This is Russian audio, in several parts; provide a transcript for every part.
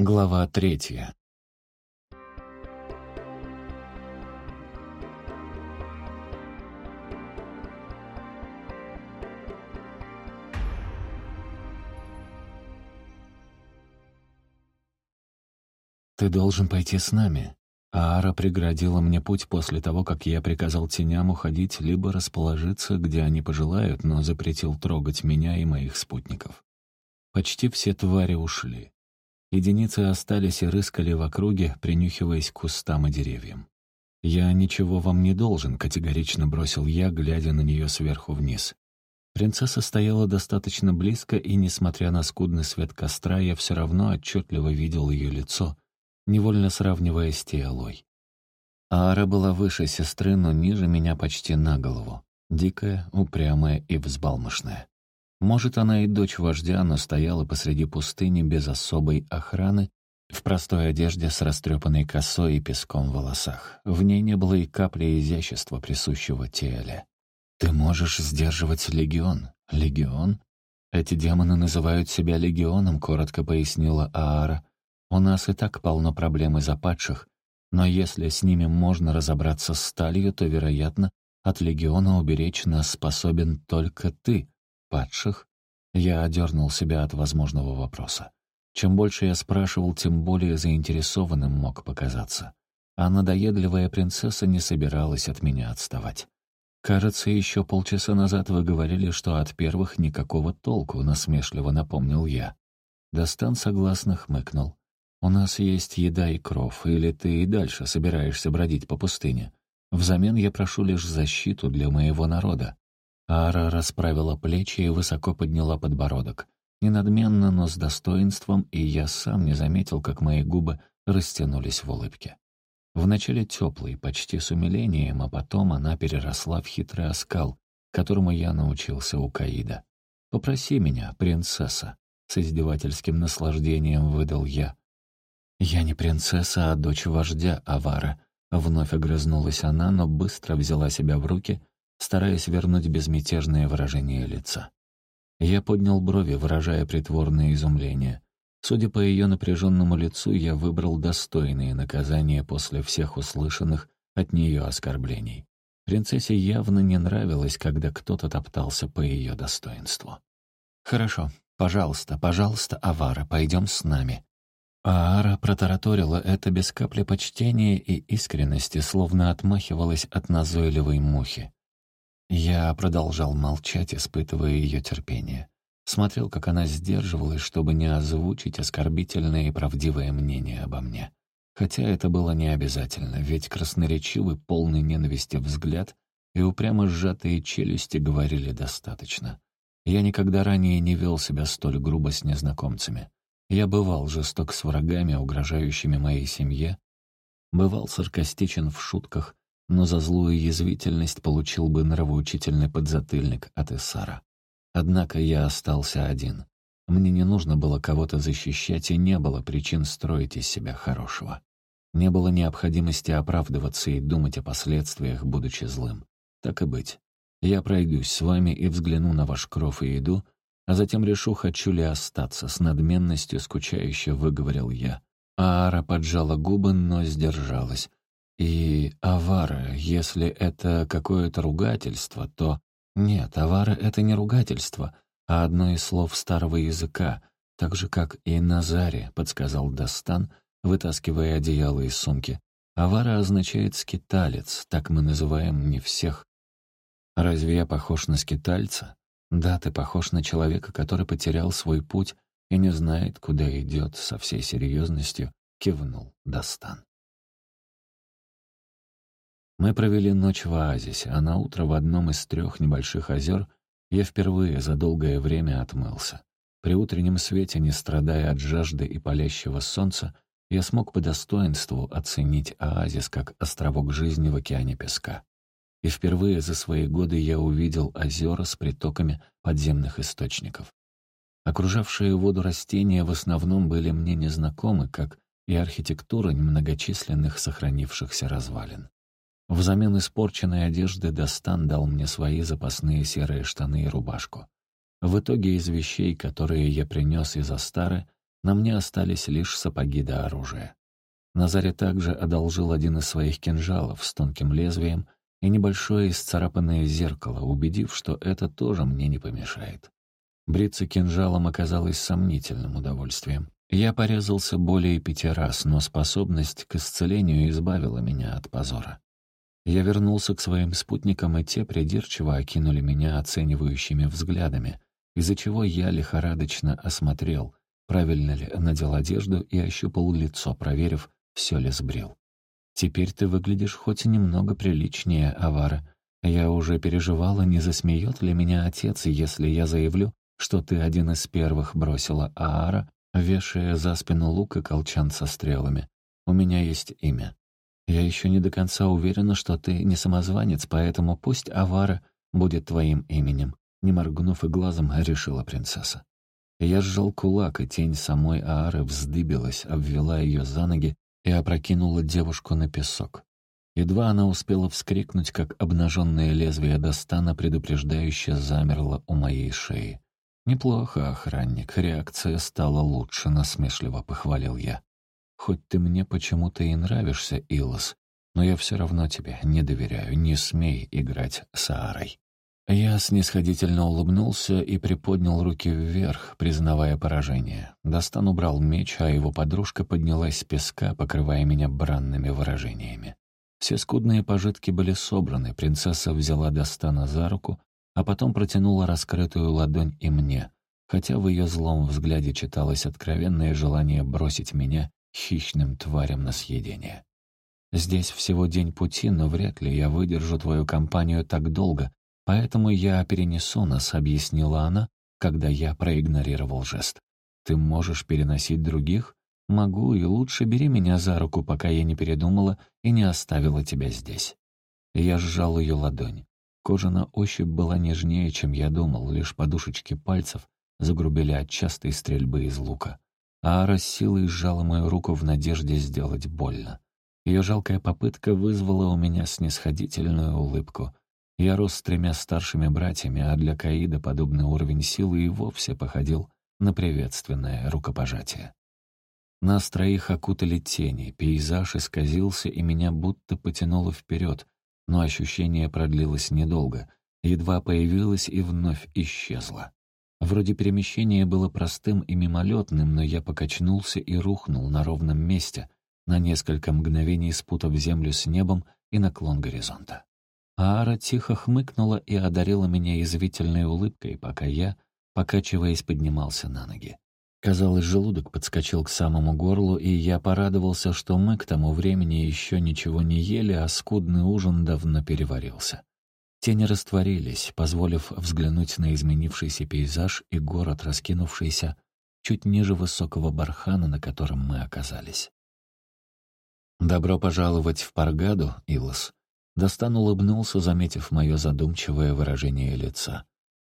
Глава третья. «Ты должен пойти с нами». Аара преградила мне путь после того, как я приказал теням уходить либо расположиться, где они пожелают, но запретил трогать меня и моих спутников. Почти все твари ушли. Единицы остались и рыскали в округе, принюхиваясь к кустам и деревьям. «Я ничего вам не должен», — категорично бросил я, глядя на нее сверху вниз. Принцесса стояла достаточно близко, и, несмотря на скудный свет костра, я все равно отчетливо видел ее лицо, невольно сравнивая с Тиалой. Аара была выше сестры, но ниже меня почти на голову. Дикая, упрямая и взбалмошная. Может, она и дочь вождя, но стояла посреди пустыни без особой охраны, в простой одежде с растрепанной косой и песком в волосах. В ней не было и капли изящества, присущего теле. «Ты можешь сдерживать легион. Легион? Эти демоны называют себя легионом», — коротко пояснила Аара. «У нас и так полно проблем из-за падших, но если с ними можно разобраться с сталью, то, вероятно, от легиона уберечь нас способен только ты». Падших? Я одернул себя от возможного вопроса. Чем больше я спрашивал, тем более заинтересованным мог показаться. А надоедливая принцесса не собиралась от меня отставать. «Кажется, еще полчаса назад вы говорили, что от первых никакого толку», — насмешливо напомнил я. Достан согласно хмыкнул. «У нас есть еда и кров, или ты и дальше собираешься бродить по пустыне? Взамен я прошу лишь защиту для моего народа. Ара расправила плечи и высоко подняла подбородок. Не надменно, но с достоинством, и я сам не заметил, как мои губы растянулись в улыбке. Вначале теплый, почти с умилением, а потом она переросла в хитрый оскал, которому я научился у Каида. «Попроси меня, принцесса», — с издевательским наслаждением выдал я. «Я не принцесса, а дочь вождя Авара», — вновь огрызнулась она, но быстро взяла себя в руки стараясь вернуть безмятежное выражение лица. Я поднял брови, выражая притворное изумление. Судя по ее напряженному лицу, я выбрал достойные наказания после всех услышанных от нее оскорблений. Принцессе явно не нравилось, когда кто-то топтался по ее достоинству. «Хорошо, пожалуйста, пожалуйста, Авара, пойдем с нами». Аара протараторила это без капли почтения и искренности, словно отмахивалась от назойливой мухи. Я продолжал молчать, испытывая ее терпение. Смотрел, как она сдерживалась, чтобы не озвучить оскорбительное и правдивое мнение обо мне. Хотя это было не обязательно, ведь красноречивый, полный ненависти взгляд и упрямо сжатые челюсти говорили достаточно. Я никогда ранее не вел себя столь грубо с незнакомцами. Я бывал жесток с врагами, угрожающими моей семье, бывал саркастичен в шутках, но за злую язвительность получил бы нравоучительный подзатыльник от Иссара. Однако я остался один. Мне не нужно было кого-то защищать, и не было причин строить из себя хорошего. Не было необходимости оправдываться и думать о последствиях, будучи злым. Так и быть. Я пройдусь с вами и взгляну на ваш кров и еду, а затем решу, хочу ли остаться, с надменностью скучающе выговорил я. Аара поджала губы, но сдержалась. И авара, если это какое-то ругательство, то... Нет, авара — это не ругательство, а одно из слов старого языка, так же, как и Назаре, подсказал Дастан, вытаскивая одеяло из сумки. Авара означает «скиталец», так мы называем не всех. Разве я похож на скитальца? Да, ты похож на человека, который потерял свой путь и не знает, куда идет, со всей серьезностью кивнул Дастан. Мы провели ночь в оазисе, а на утро в одном из трех небольших озер я впервые за долгое время отмылся. При утреннем свете, не страдая от жажды и палящего солнца, я смог по достоинству оценить оазис как островок жизни в океане песка. И впервые за свои годы я увидел озера с притоками подземных источников. Окружавшие воду растения в основном были мне незнакомы, как и архитектура немногочисленных сохранившихся развалин. Взамен испорченной одежды Достан дал мне свои запасные серые штаны и рубашку. В итоге из вещей, которые я принес из Астары, На мне остались лишь сапоги да оружие. Назаре также одолжил один из своих кинжалов с тонким лезвием и небольшое исцарапанное зеркало, убедив, что это тоже мне не помешает. Бриться кинжалом оказалось сомнительным удовольствием. Я порезался более пяти раз, но способность к исцелению избавила меня от позора. Я вернулся к своим спутникам, и те придирчиво окинули меня оценивающими взглядами, из-за чего я лихорадочно осмотрел, правильно ли надел одежду и ощупал лицо, проверив, все ли сбрил. «Теперь ты выглядишь хоть немного приличнее, Авара. Я уже переживала, не засмеет ли меня отец, если я заявлю, что ты один из первых бросила Аара, вешая за спину лук и колчан со стрелами. У меня есть имя. Я еще не до конца уверена, что ты не самозванец, поэтому пусть Авара будет твоим именем. Не моргнув и глазом, решила принцесса. Я сжал кулак, и тень самой Аары вздыбилась, обвела ее за ноги и опрокинула девушку на песок. Едва она успела вскрикнуть, как обнаженное лезвие Достана предупреждающе замерло у моей шеи. «Неплохо, охранник, реакция стала лучше», — насмешливо похвалил я. Хоть ты мне почему-то и нравишься, Илос, но я все равно тебе не доверяю, не смей играть с Аарой». Я снисходительно улыбнулся и приподнял руки вверх, признавая поражение. Достан убрал меч, а его подружка поднялась с песка, покрывая меня бранными выражениями. Все скудные пожитки были собраны, принцесса взяла Достана за руку, а потом протянула раскрытую ладонь и мне, хотя в ее злом взгляде читалось откровенное желание бросить меня хищным тварям на съедение. Здесь всего день пути, но вряд ли я выдержу твою компанию так долго, поэтому я перенесу нас», — объяснила она, когда я проигнорировал жест. «Ты можешь переносить других?» «Могу, и лучше бери меня за руку, пока я не передумала и не оставила тебя здесь». Я сжал ее ладонь. Кожа на ощупь была нежнее, чем я думал, лишь подушечки пальцев загрубели от частой стрельбы из лука. Ара силой сжала мою руку в надежде сделать больно. Ее жалкая попытка вызвала у меня снисходительную улыбку. Я рос с тремя старшими братьями, а для Каида подобный уровень силы и вовсе походил на приветственное рукопожатие. Нас троих окутали тени, пейзаж исказился, и меня будто потянуло вперед, но ощущение продлилось недолго, едва появилось и вновь исчезло. Вроде перемещение было простым и мимолетным, но я покачнулся и рухнул на ровном месте, на несколько мгновений спутав землю с небом и наклон горизонта. Аара тихо хмыкнула и одарила меня язвительной улыбкой, пока я, покачиваясь, поднимался на ноги. Казалось, желудок подскочил к самому горлу, и я порадовался, что мы к тому времени еще ничего не ели, а скудный ужин давно переварился. Тени растворились, позволив взглянуть на изменившийся пейзаж и город, раскинувшийся чуть ниже высокого бархана, на котором мы оказались. «Добро пожаловать в Паргаду, Илос». Достан улыбнулся, заметив мое задумчивое выражение лица.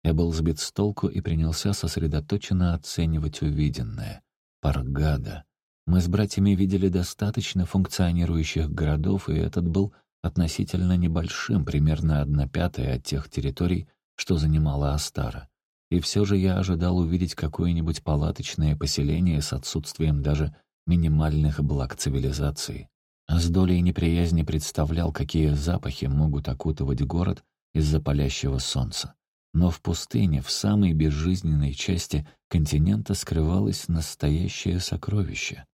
Я был сбит с толку и принялся сосредоточенно оценивать увиденное. Паргада. Мы с братьями видели достаточно функционирующих городов, и этот был относительно небольшим, примерно одна пятая от тех территорий, что занимала Астара. И все же я ожидал увидеть какое-нибудь палаточное поселение с отсутствием даже минимальных благ цивилизации. С долей неприязни представлял, какие запахи могут окутывать город из-за палящего солнца. Но в пустыне, в самой безжизненной части континента скрывалось настоящее сокровище.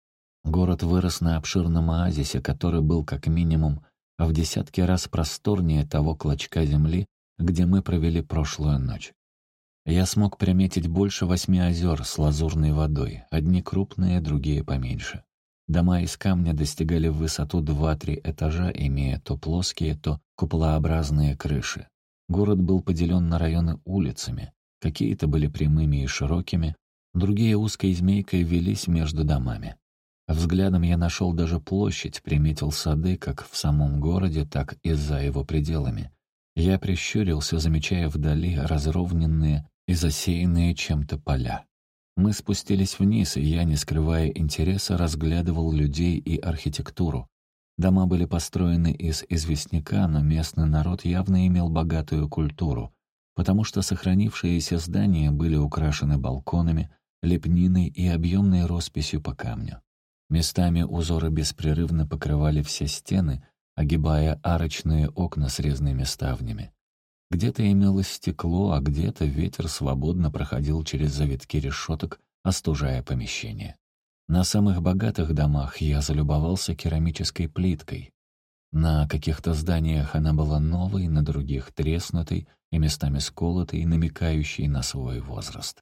Город вырос на обширном оазисе, который был как минимум а в десятки раз просторнее того клочка земли, где мы провели прошлую ночь. Я смог приметить больше восьми озер с лазурной водой, одни крупные, другие поменьше. Дома из камня достигали в высоту два-три этажа, имея то плоские, то куполообразные крыши. Город был поделен на районы улицами, какие-то были прямыми и широкими, другие узкой змейкой велись между домами. Взглядом я нашел даже площадь, приметил сады как в самом городе, так и за его пределами. Я прищурился, замечая вдали разровненные и засеянные чем-то поля. Мы спустились вниз, и я, не скрывая интереса, разглядывал людей и архитектуру. Дома были построены из известняка, но местный народ явно имел богатую культуру, потому что сохранившиеся здания были украшены балконами, лепниной и объемной росписью по камню. Местами узоры беспрерывно покрывали все стены, огибая арочные окна с резными ставнями. Где-то имелось стекло, а где-то ветер свободно проходил через завитки решеток, остужая помещение. На самых богатых домах я залюбовался керамической плиткой. На каких-то зданиях она была новой, на других — треснутой и местами сколотой, намекающей на свой возраст.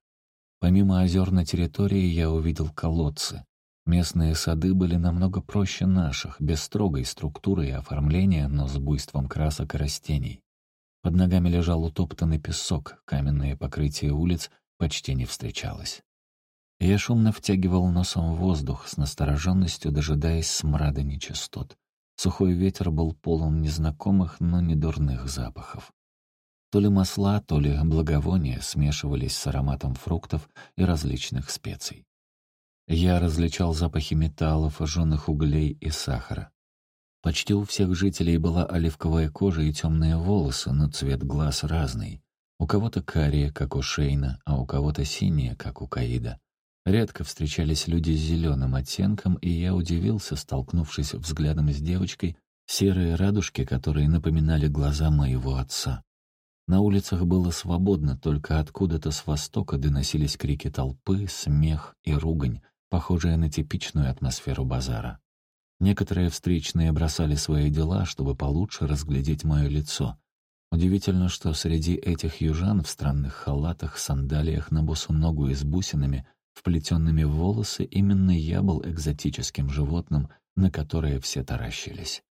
Помимо озер на территории я увидел колодцы. Местные сады были намного проще наших, без строгой структуры и оформления, но с буйством красок и растений. Под ногами лежал утоптанный песок, каменное покрытие улиц почти не встречалось. Я шумно втягивал носом воздух, с настороженностью дожидаясь смрада нечистот. Сухой ветер был полон незнакомых, но не дурных запахов. То ли масла, то ли благовония смешивались с ароматом фруктов и различных специй. Я различал запахи металлов, жженых углей и сахара. Почти у всех жителей была оливковая кожа и темные волосы, но цвет глаз разный. У кого-то карие, как у Шейна, а у кого-то синие, как у Каида. Редко встречались люди с зеленым оттенком, и я удивился, столкнувшись взглядом с девочкой, серые радужки, которые напоминали глаза моего отца. На улицах было свободно, только откуда-то с востока доносились крики толпы, смех и ругань, похожая на типичную атмосферу базара. Некоторые встречные бросали свои дела, чтобы получше разглядеть мое лицо. Удивительно, что среди этих южан в странных халатах, сандалиях на босу ногу и с бусинами, вплетенными в волосы, именно я был экзотическим животным, на которое все таращились.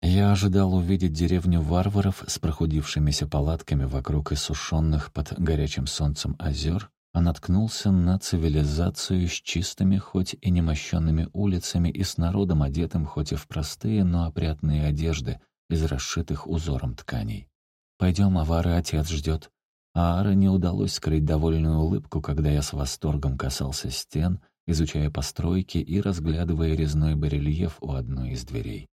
Я ожидал увидеть деревню варваров с прохудившимися палатками вокруг иссушенных под горячим солнцем озер, а наткнулся на цивилизацию с чистыми, хоть и немощенными улицами и с народом, одетым хоть и в простые, но опрятные одежды из расшитых узором тканей. «Пойдем, Авары, отец ждет». А Ара не удалось скрыть довольную улыбку, когда я с восторгом касался стен, изучая постройки и разглядывая резной барельеф у одной из дверей.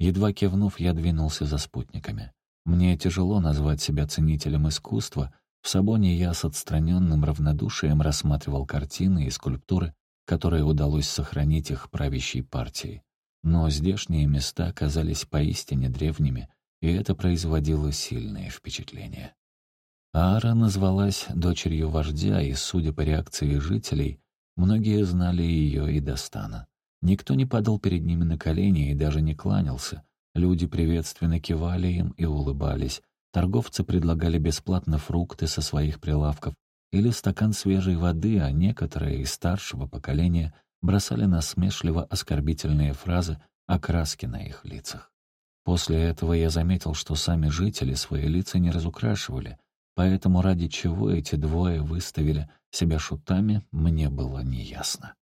Едва кивнув, я двинулся за спутниками. Мне тяжело назвать себя ценителем искусства, в Сабоне я с отстраненным равнодушием рассматривал картины и скульптуры, которые удалось сохранить их правящей партии. Но здешние места казались поистине древними, и это производило сильное впечатление. Аара назвалась дочерью вождя, и, судя по реакции жителей, многие знали ее и Достана. Никто не падал перед ними на колени и даже не кланялся. Люди приветственно кивали им и улыбались, Торговцы предлагали бесплатно фрукты со своих прилавков или стакан свежей воды, а некоторые из старшего поколения бросали насмешливо оскорбительные фразы о краске на их лицах. После этого я заметил, что сами жители свои лица не разукрашивали, поэтому ради чего эти двое выставили себя шутами, мне было неясно.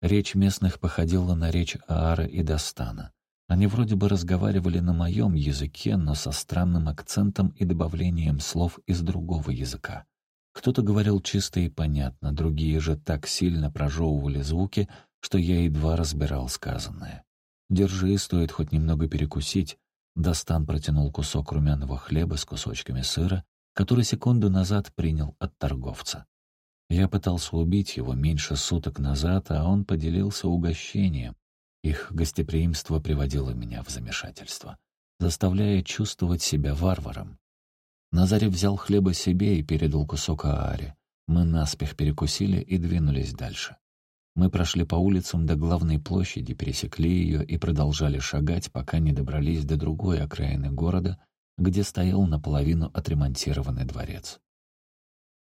Речь местных походила на речь Аара и Достана. Они вроде бы разговаривали на моем языке, но со странным акцентом и добавлением слов из другого языка. Кто-то говорил чисто и понятно, другие же так сильно прожевывали звуки, что я едва разбирал сказанное. «Держи, стоит хоть немного перекусить». Достан протянул кусок румяного хлеба с кусочками сыра, который секунду назад принял от торговца. Я пытался убить его меньше суток назад, а он поделился угощением, их гостеприимство приводило меня в замешательство, заставляя чувствовать себя варваром. Назарев взял хлеба себе и передал кусок Ааре. Мы наспех перекусили и двинулись дальше. Мы прошли по улицам до главной площади, пересекли ее и продолжали шагать, пока не добрались до другой окраины города, где стоял наполовину отремонтированный дворец.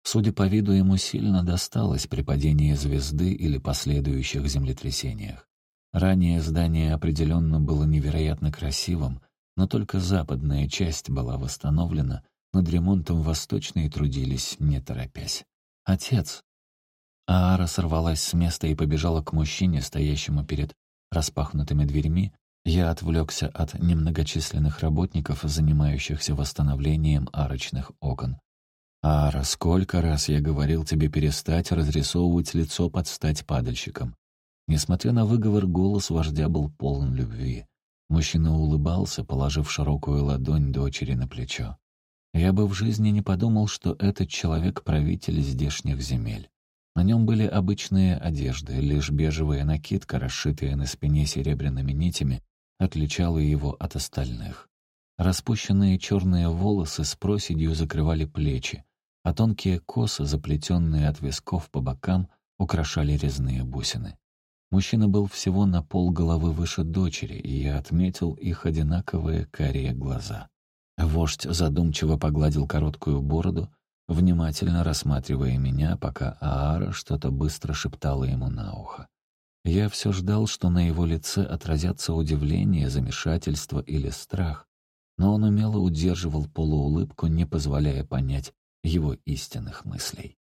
Судя по виду, ему сильно досталось при падении звезды или последующих землетрясениях. Ранее здание определенно было невероятно красивым, но только западная часть была восстановлена, над ремонтом восточные трудились, не торопясь. «Отец!» Аара сорвалась с места и побежала к мужчине, стоящему перед распахнутыми дверьми. Я отвлекся от немногочисленных работников, занимающихся восстановлением арочных окон. «Аара, сколько раз я говорил тебе перестать разрисовывать лицо под стать падальщиком. Несмотря на выговор, голос вождя был полон любви. Мужчина улыбался, положив широкую ладонь дочери на плечо. Я бы в жизни не подумал, что этот человек — правитель здешних земель. На нем были обычные одежды, лишь бежевая накидка, расшитая на спине серебряными нитями, отличала его от остальных. Распущенные черные волосы с проседью закрывали плечи, а тонкие косы, заплетенные от висков по бокам, украшали резные бусины. Мужчина был всего на пол головы выше дочери, и я отметил их одинаковые карие глаза. Вождь задумчиво погладил короткую бороду, внимательно рассматривая меня, пока Аара что-то быстро шептала ему на ухо. Я все ждал, что на его лице отразятся удивление, замешательство или страх, но он умело удерживал полуулыбку, не позволяя понять его истинных мыслей.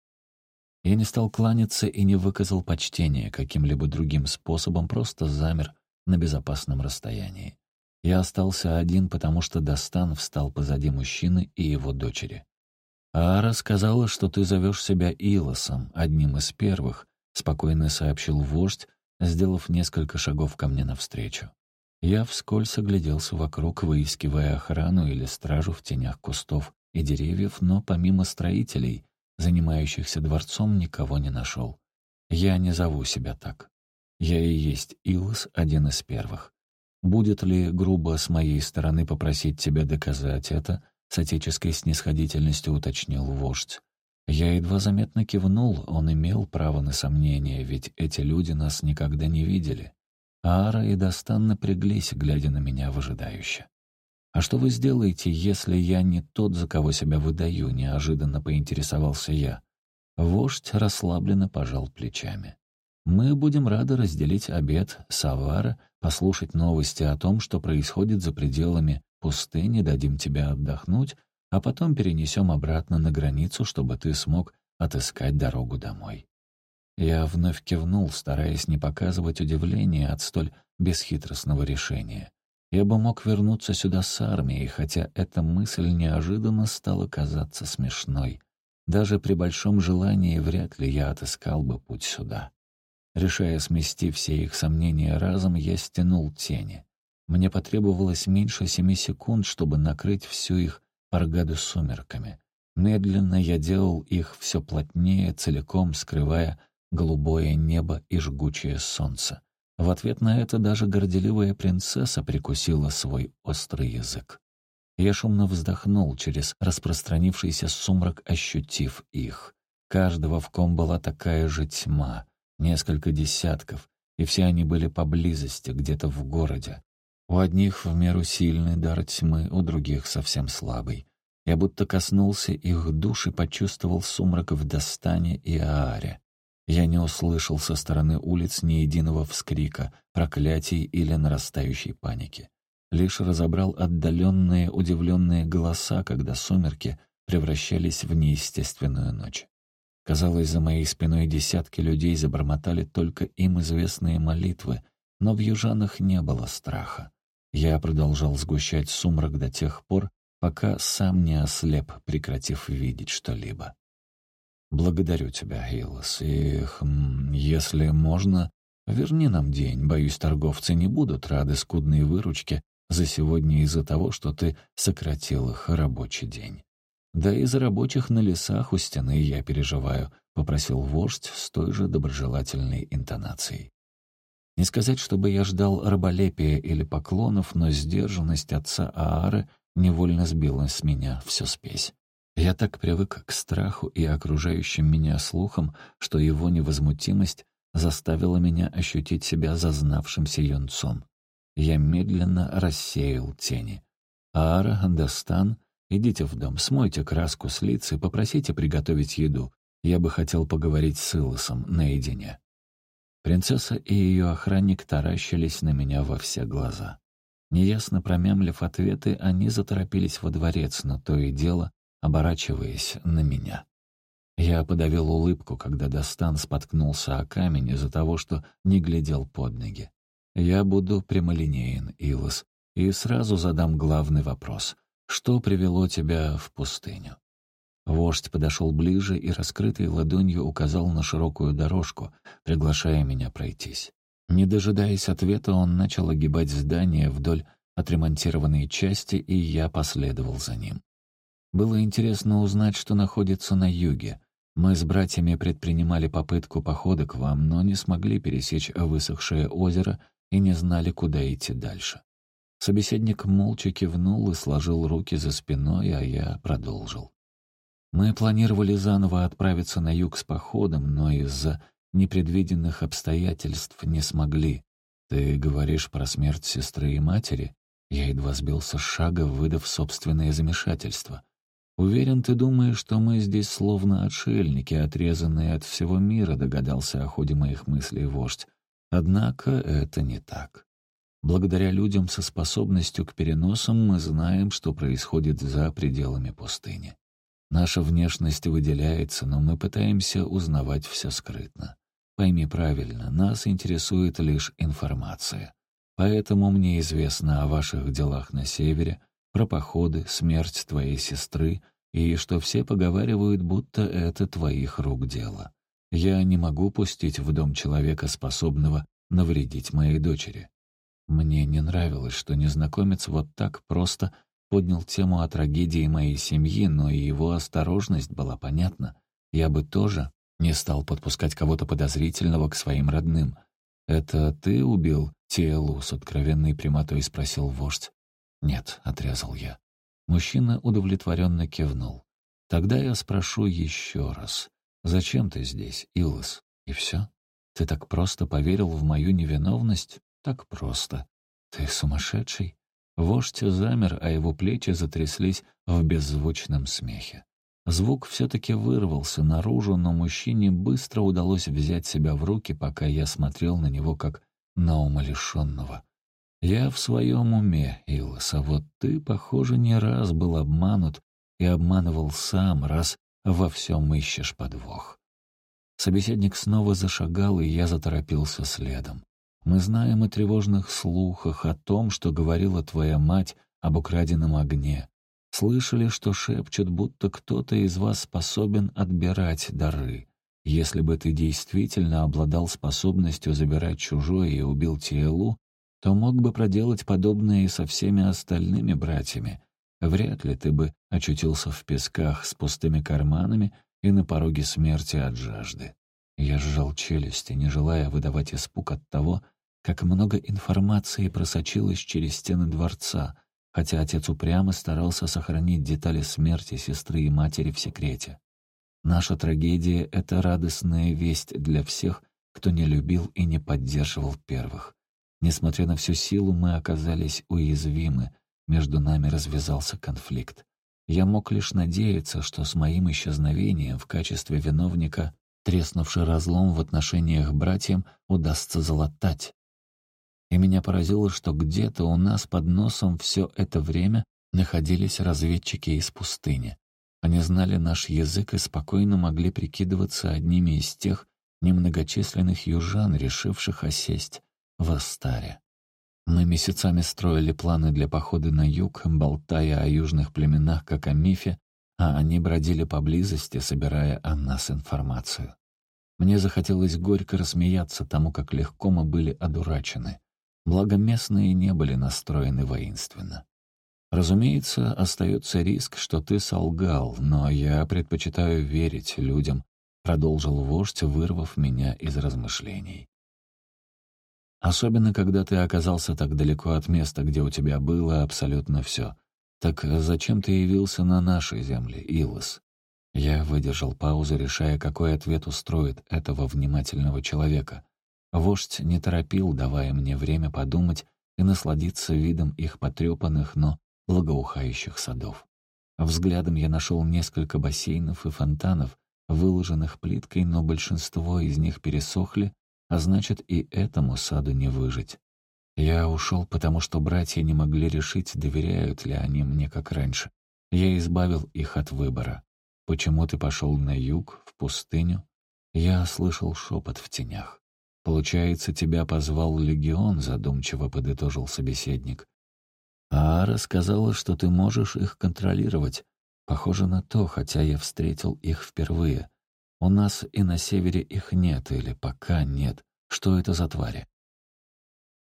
Я не стал кланяться и не выказал почтения каким-либо другим способом, просто замер на безопасном расстоянии. Я остался один, потому что Достан встал позади мужчины и его дочери. «Ара сказала, что ты зовешь себя Илосом, одним из первых», — спокойно сообщил вождь, сделав несколько шагов ко мне навстречу. Я вскользь огляделся вокруг, выискивая охрану или стражу в тенях кустов и деревьев, но помимо строителей, занимающихся дворцом, никого не нашел. Я не зову себя так. Я и есть Илос, один из первых. Будет ли грубо с моей стороны попросить тебя доказать это, с отеческой снисходительностью уточнил вождь. Я едва заметно кивнул, он имел право на сомнение, ведь эти люди нас никогда не видели. Ара и Достан напряглись, глядя на меня выжидающе. «А что вы сделаете, если я не тот, за кого себя выдаю?» — неожиданно поинтересовался я. Вождь расслабленно пожал плечами. «Мы будем рады разделить обед Савара, послушать новости о том, что происходит за пределами пустыни, дадим тебе отдохнуть, а потом перенесем обратно на границу, чтобы ты смог отыскать дорогу домой». Я вновь кивнул, стараясь не показывать удивления от столь бесхитростного решения. Я бы мог вернуться сюда с армией, хотя эта мысль неожиданно стала казаться смешной. Даже при большом желании вряд ли я отыскал бы путь сюда. Решая смести все их сомнения разом, я стянул тени. Мне потребовалось меньше семи секунд, чтобы накрыть всю их паргаду сумерками. Медленно я делал их все плотнее, целиком скрывая голубое небо и жгучее солнце. В ответ на это даже горделивая принцесса прикусила свой острый язык. Я шумно вздохнул через распространившийся сумрак, ощутив их. Каждого в ком была такая же тьма, несколько десятков, и все они были поблизости, где-то в городе. У одних в меру сильный дар тьмы, у других совсем слабый. Я будто коснулся их душ и почувствовал сумрак в Достане и Ааре. Я не услышал со стороны улиц ни единого вскрика, проклятий или нарастающей паники. Лишь разобрал отдаленные, удивленные голоса, когда сумерки превращались в неестественную ночь. Казалось, за моей спиной десятки людей забормотали только им известные молитвы, но в южанах не было страха. Я продолжал сгущать сумрак до тех пор, пока сам не ослеп, прекратив видеть что-либо. «Благодарю тебя, Хейлос, и, хм, если можно, верни нам день. Боюсь, торговцы не будут рады скудной выручке за сегодня из-за того, что ты сократил их рабочий день. Да и за рабочих на лесах у стены я переживаю», — попросил вождь с той же доброжелательной интонацией. Не сказать, чтобы я ждал раболепия или поклонов, но сдержанность отца Аары невольно сбила с меня всю спесь. Я так привык к страху и окружающим меня слухам, что его невозмутимость заставила меня ощутить себя зазнавшимся юнцом. Я медленно рассеял тени. «Аара, Дастан, идите в дом, смойте краску с лиц и попросите приготовить еду. Я бы хотел поговорить с Илосом наедине». Принцесса и ее охранник таращились на меня во все глаза. Неясно промямлив ответы, они заторопились во дворец, но то и дело, оборачиваясь на меня. Я подавил улыбку, когда Достан споткнулся о камень из-за того, что не глядел под ноги. Я буду прямолинеен, Илос, и сразу задам главный вопрос. Что привело тебя в пустыню? Вождь подошел ближе и раскрытой ладонью указал на широкую дорожку, приглашая меня пройтись. Не дожидаясь ответа, он начал огибать здание вдоль отремонтированной части, и я последовал за ним. Было интересно узнать, что находится на юге. Мы с братьями предпринимали попытку похода к вам, но не смогли пересечь высохшее озеро и не знали, куда идти дальше. Собеседник молча кивнул и сложил руки за спиной, а я продолжил. Мы планировали заново отправиться на юг с походом, но из-за непредвиденных обстоятельств не смогли. Ты говоришь про смерть сестры и матери? Я едва сбился с шага, выдав собственное замешательство. Уверен, ты думаешь, что мы здесь словно отшельники, отрезанные от всего мира, догадался о ходе моих мыслей вождь. Однако это не так. Благодаря людям со способностью к переносам мы знаем, что происходит за пределами пустыни. Наша внешность выделяется, но мы пытаемся узнавать все скрытно. Пойми правильно, нас интересует лишь информация. Поэтому мне известно о ваших делах на севере, про походы, смерть твоей сестры и что все поговаривают, будто это твоих рук дело. Я не могу пустить в дом человека, способного навредить моей дочери. Мне не нравилось, что незнакомец вот так просто поднял тему о трагедии моей семьи, но и его осторожность была понятна. Я бы тоже не стал подпускать кого-то подозрительного к своим родным. «Это ты убил Телу?» — с откровенной прямотой спросил вождь. «Нет», — отрезал я. Мужчина удовлетворенно кивнул. «Тогда я спрошу еще раз. Зачем ты здесь, Илос? И все? Ты так просто поверил в мою невиновность? Так просто. Ты сумасшедший? Вождь замер, а его плечи затряслись в беззвучном смехе. Звук все-таки вырвался наружу, но мужчине быстро удалось взять себя в руки, пока я смотрел на него как на умалишенного. «Я в своем уме, Илос, а вот ты, похоже, не раз был обманут и обманывал сам, раз во всем ищешь подвох». Собеседник снова зашагал, и я заторопился следом. Мы знаем о тревожных слухах, о том, что говорила твоя мать об украденном огне. Слышали, что шепчут, будто кто-то из вас способен отбирать дары. Если бы ты действительно обладал способностью забирать чужое и убил Тиэлу, то мог бы проделать подобное и со всеми остальными братьями. Вряд ли ты бы очутился в песках с пустыми карманами и на пороге смерти от жажды. Я сжал челюсти, не желая выдавать испуг от того, как много информации просочилось через стены дворца, хотя отец упрямо старался сохранить детали смерти сестры и матери в секрете. Наша трагедия — это радостная весть для всех, кто не любил и не поддерживал первых. Несмотря на всю силу, мы оказались уязвимы, между нами развязался конфликт. Я мог лишь надеяться, что с моим исчезновением в качестве виновника треснувший разлом в отношениях братьям удастся залатать. И меня поразило, что где-то у нас под носом все это время находились разведчики из пустыни. Они знали наш язык и спокойно могли прикидываться одними из тех немногочисленных южан, решивших осесть в Астаре. Мы месяцами строили планы для похода на юг, болтая о южных племенах, как о мифе, а они бродили поблизости, собирая о нас информацию. Мне захотелось горько рассмеяться тому, как легко мы были одурачены. Благо местные не были настроены воинственно. Разумеется, остается риск, что ты солгал, но я предпочитаю верить людям, продолжил вождь, вырвав меня из размышлений. Особенно, когда ты оказался так далеко от места, где у тебя было абсолютно все. Так зачем ты явился на нашей земле, Илос? Я выдержал паузу, решая, какой ответ устроит этого внимательного человека. Вождь не торопил, давая мне время подумать и насладиться видом их потрепанных, но благоухающих садов. Взглядом я нашел несколько бассейнов и фонтанов, выложенных плиткой, но большинство из них пересохли, а значит, и этому саду не выжить. Я ушел, потому что братья не могли решить, доверяют ли они мне как раньше. Я избавил их от выбора. «Почему ты пошел на юг, в пустыню?» Я слышал шепот в тенях. «Получается, тебя позвал легион», — задумчиво подытожил собеседник. «Аара сказала, что ты можешь их контролировать. Похоже на то, хотя я встретил их впервые. У нас и на севере их нет, или пока нет. Что это за твари?»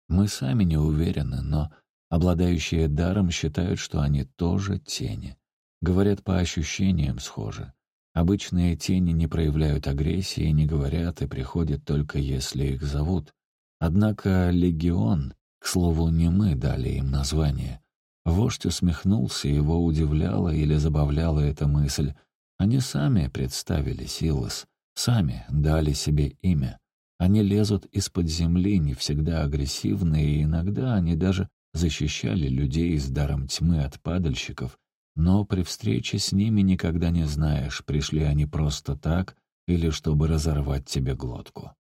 Мы сами не уверены, но обладающие даром считают, что они тоже тени. Говорят, по ощущениям схожи. Обычные тени не проявляют агрессии, не говорят и приходят только если их зовут. Однако легион, к слову, не мы дали им название. Вождь усмехнулся, его удивляла или забавляла эта мысль. Они сами представили Силос, сами дали себе имя. Они лезут из-под земли, не всегда агрессивные, и иногда они даже защищали людей с даром тьмы от падальщиков, но при встрече с ними никогда не знаешь, пришли они просто так или чтобы разорвать тебе глотку.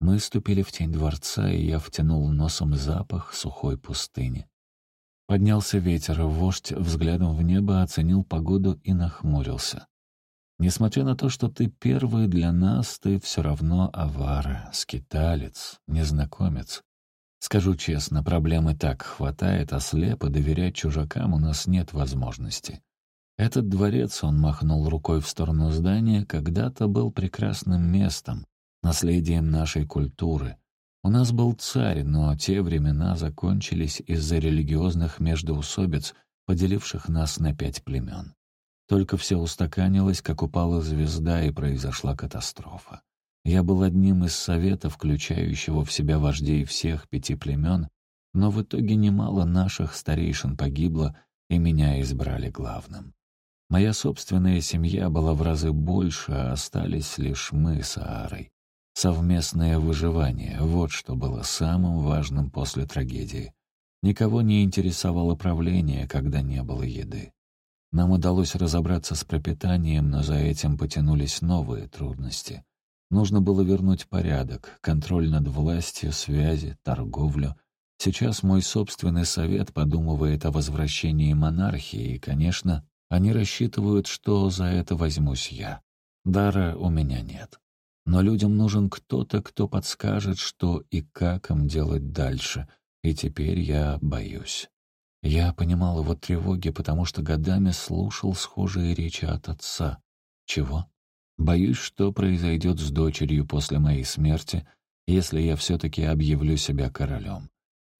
Мы ступили в тень дворца, и я втянул носом запах сухой пустыни. Поднялся ветер, вождь взглядом в небо оценил погоду и нахмурился. Несмотря на то, что ты первый для нас, ты все равно авара, скиталец, незнакомец. Скажу честно, проблемы так хватает, а слепо доверять чужакам у нас нет возможности. Этот дворец, он махнул рукой в сторону здания, когда-то был прекрасным местом, наследием нашей культуры. У нас был царь, но те времена закончились из-за религиозных междоусобиц, поделивших нас на пять племен. Только все устаканилось, как упала звезда, и произошла катастрофа. Я был одним из совета, включающего в себя вождей всех пяти племен, но в итоге немало наших старейшин погибло, и меня избрали главным. Моя собственная семья была в разы больше, а остались лишь мы с Аарой. Совместное выживание — вот что было самым важным после трагедии. Никого не интересовало правление, когда не было еды. Нам удалось разобраться с пропитанием, но за этим потянулись новые трудности. Нужно было вернуть порядок, контроль над властью, связи, торговлю. Сейчас мой собственный совет подумывает о возвращении монархии, и, конечно, они рассчитывают, что за это возьмусь я. Дара у меня нет. Но людям нужен кто-то, кто подскажет, что и как им делать дальше, и теперь я боюсь. Я понимал его тревоги, потому что годами слушал схожие речи от отца. Чего? Боюсь, что произойдет с дочерью после моей смерти, если я все-таки объявлю себя королем.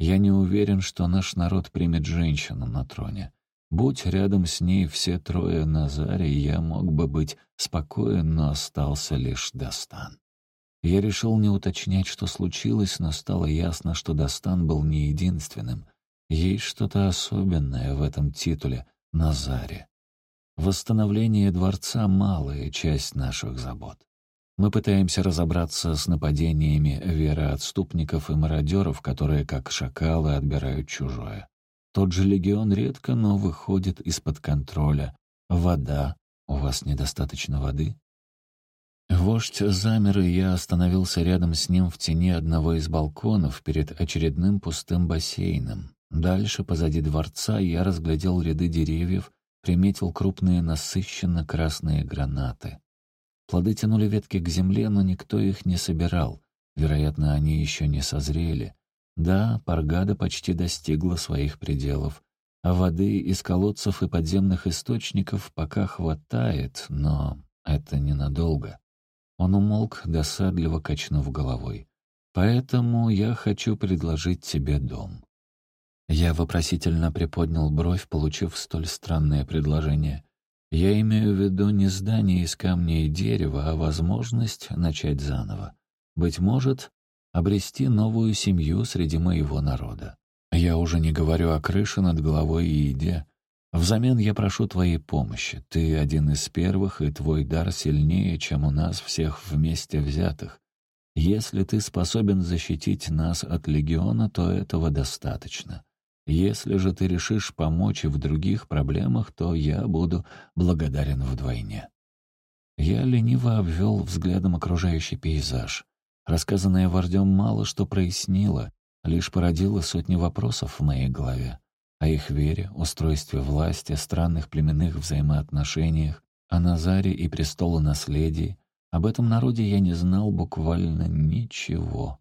Я не уверен, что наш народ примет женщину на троне. Будь рядом с ней все трое Назаре, я мог бы быть спокоен, но остался лишь Достан. Я решил не уточнять, что случилось, но стало ясно, что Достан был не единственным. Есть что-то особенное в этом титуле «Назаре». Восстановление дворца — малая часть наших забот. Мы пытаемся разобраться с нападениями вероотступников и мародеров, которые, как шакалы, отбирают чужое. Тот же легион редко, но выходит из-под контроля. Вода. У вас недостаточно воды? Вождь замер, и я остановился рядом с ним в тени одного из балконов перед очередным пустым бассейном. Дальше, позади дворца, я разглядел ряды деревьев, приметил крупные насыщенно красные гранаты. Плоды тянули ветки к земле, но никто их не собирал. Вероятно, они еще не созрели. Да, Паргада почти достигла своих пределов. А воды из колодцев и подземных источников пока хватает, но это ненадолго. Он умолк, досадливо качнув головой. «Поэтому я хочу предложить тебе дом. Я вопросительно приподнял бровь, получив столь странное предложение. Я имею в виду не здание из камня и дерева, а возможность начать заново. Быть может, обрести новую семью среди моего народа. Я уже не говорю о крыше над головой и еде. Взамен я прошу твоей помощи. Ты один из первых, и твой дар сильнее, чем у нас всех вместе взятых. Если ты способен защитить нас от легиона, то этого достаточно. Если же ты решишь помочь и в других проблемах, то я буду благодарен вдвойне». Я лениво обвел взглядом окружающий пейзаж. Рассказанное вождем мало что прояснило, лишь породило сотни вопросов в моей голове. О их вере, устройстве власти, странных племенных взаимоотношениях, о Назаре и престолонаследии. Об этом народе я не знал буквально ничего.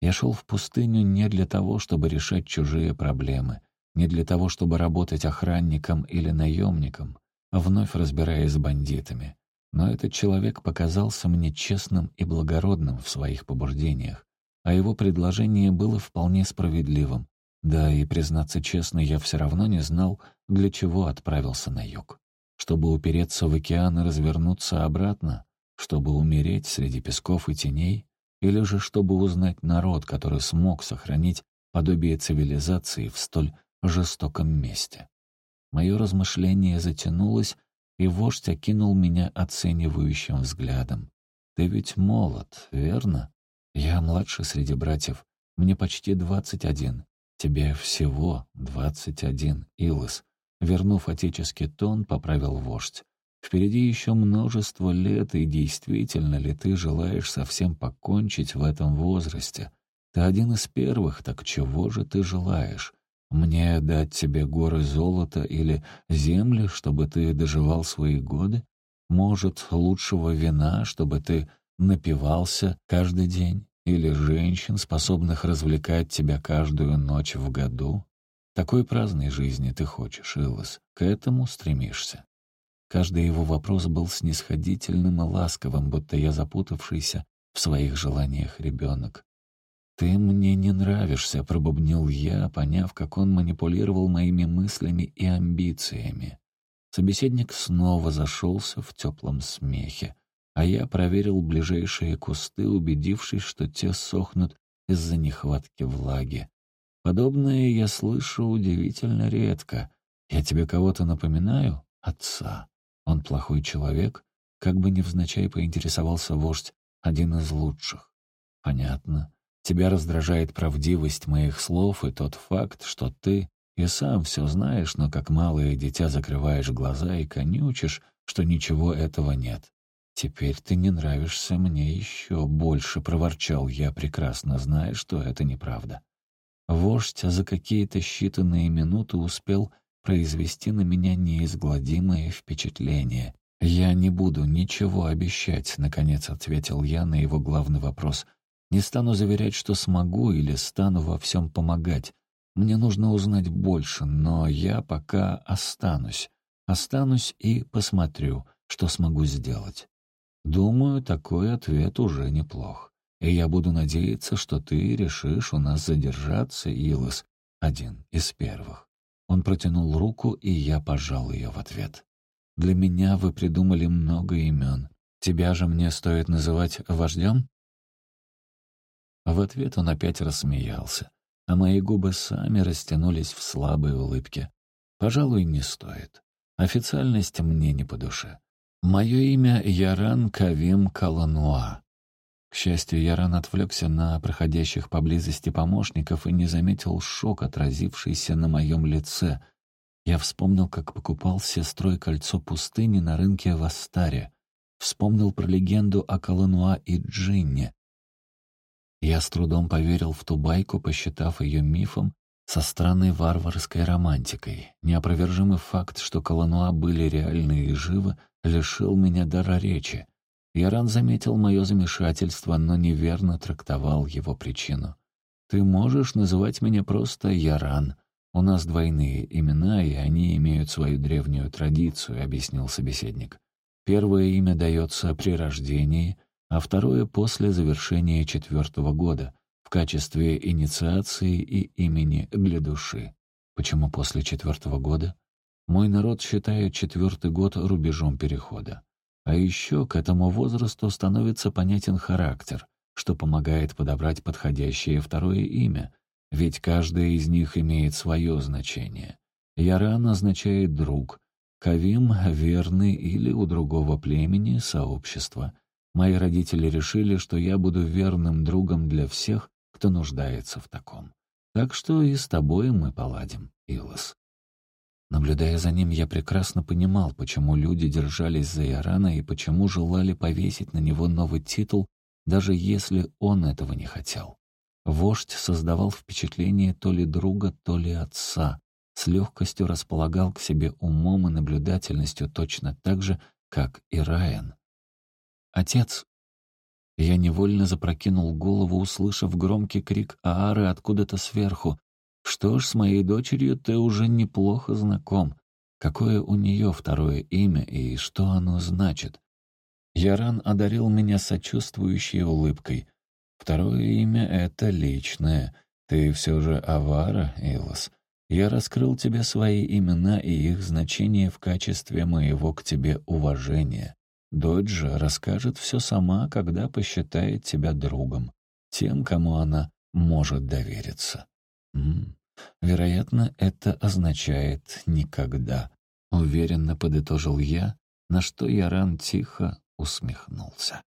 Я шел в пустыню не для того, чтобы решать чужие проблемы, не для того, чтобы работать охранником или наемником, а вновь разбираясь с бандитами. Но этот человек показался мне честным и благородным в своих побуждениях, а его предложение было вполне справедливым. Да и, признаться честно, я все равно не знал, для чего отправился на юг. чтобы упереться в океан и развернуться обратно, чтобы умереть среди песков и теней, или же чтобы узнать народ, который смог сохранить подобие цивилизации в столь жестоком месте. Мое размышление затянулось, и вождь окинул меня оценивающим взглядом. «Ты ведь молод, верно? Я младший среди братьев. Мне почти двадцать один. Тебе всего двадцать один, Илос». Вернув отеческий тон, поправил вождь. «Впереди еще множество лет, и действительно ли ты желаешь совсем покончить в этом возрасте? Ты один из первых, так чего же ты желаешь? Мне дать тебе горы золота или земли, чтобы ты доживал свои годы? Может, лучшего вина, чтобы ты напивался каждый день? Или женщин, способных развлекать тебя каждую ночь в году? Такой праздной жизни ты хочешь, Илос, к этому стремишься. Каждый его вопрос был снисходительным и ласковым, будто я запутавшийся в своих желаниях ребенок. «Ты мне не нравишься», — пробубнил я, поняв, как он манипулировал моими мыслями и амбициями. Собеседник снова зашелся в теплом смехе, а я проверил ближайшие кусты, убедившись, что те сохнут из-за нехватки влаги. Подобное я слышу удивительно редко. Я тебе кого-то напоминаю? Отца. Он плохой человек? Как бы невзначай поинтересовался вождь, один из лучших. Понятно. Тебя раздражает правдивость моих слов и тот факт, что ты и сам все знаешь, но как малое дитя закрываешь глаза и конючишь, что ничего этого нет. «Теперь ты не нравишься мне еще больше», — проворчал я, прекрасно зная, что это неправда. Вождь за какие-то считанные минуты успел произвести на меня неизгладимое впечатление. «Я не буду ничего обещать», — наконец ответил я на его главный вопрос. Не стану заверять, что смогу или стану во всем помогать. Мне нужно узнать больше, но я пока останусь. Останусь и посмотрю, что смогу сделать. Думаю, такой ответ уже неплох. И я буду надеяться, что ты решишь у нас задержаться, Илос, один из первых. Он протянул руку, и я пожал ее в ответ. Для меня вы придумали много имен. Тебя же мне стоит называть вождем? В ответ он опять рассмеялся, а мои губы сами растянулись в слабой улыбке. «Пожалуй, не стоит. Официальность мне не по душе. Мое имя Яран Кавим Калануа». К счастью, Яран отвлекся на проходящих поблизости помощников и не заметил шок, отразившийся на моем лице. Я вспомнил, как покупал с сестрой кольцо пустыни на рынке в Астаре. Вспомнил про легенду о Калануа и Джинне. Я с трудом поверил в ту байку, посчитав ее мифом со странной варварской романтикой. Неопровержимый факт, что Колонуа были реальны и живы, лишил меня дара речи. Яран заметил мое замешательство, но неверно трактовал его причину. «Ты можешь называть меня просто Яран. У нас двойные имена, и они имеют свою древнюю традицию», — объяснил собеседник. «Первое имя дается при рождении, а второе после завершения четвертого года в качестве инициации и имени для души. Почему после четвертого года? Мой народ считает четвертый год рубежом перехода. А еще к этому возрасту становится понятен характер, что помогает подобрать подходящее второе имя, ведь каждое из них имеет свое значение. Яран означает «друг», Кавим — верный или у другого племени — сообщество — Мои родители решили, что я буду верным другом для всех, кто нуждается в таком. Так что и с тобой мы поладим, Илос. Наблюдая за ним, я прекрасно понимал, почему люди держались за Иорана и почему желали повесить на него новый титул, даже если он этого не хотел. Вождь создавал впечатление то ли друга, то ли отца, с легкостью располагал к себе умом и наблюдательностью точно так же, как и Райан. «Отец!» Я невольно запрокинул голову, услышав громкий крик Аары откуда-то сверху. «Что ж, с моей дочерью ты уже неплохо знаком. Какое у нее второе имя и что оно значит?» Яран одарил меня сочувствующей улыбкой. «Второе имя — это личное. Ты все же Авара, Илос. Я раскрыл тебе свои имена и их значение в качестве моего к тебе уважения. Дочь же расскажет все сама, когда посчитает тебя другом, тем, кому она может довериться. М -м, вероятно, это означает «никогда», — уверенно подытожил я, на что Яран тихо усмехнулся.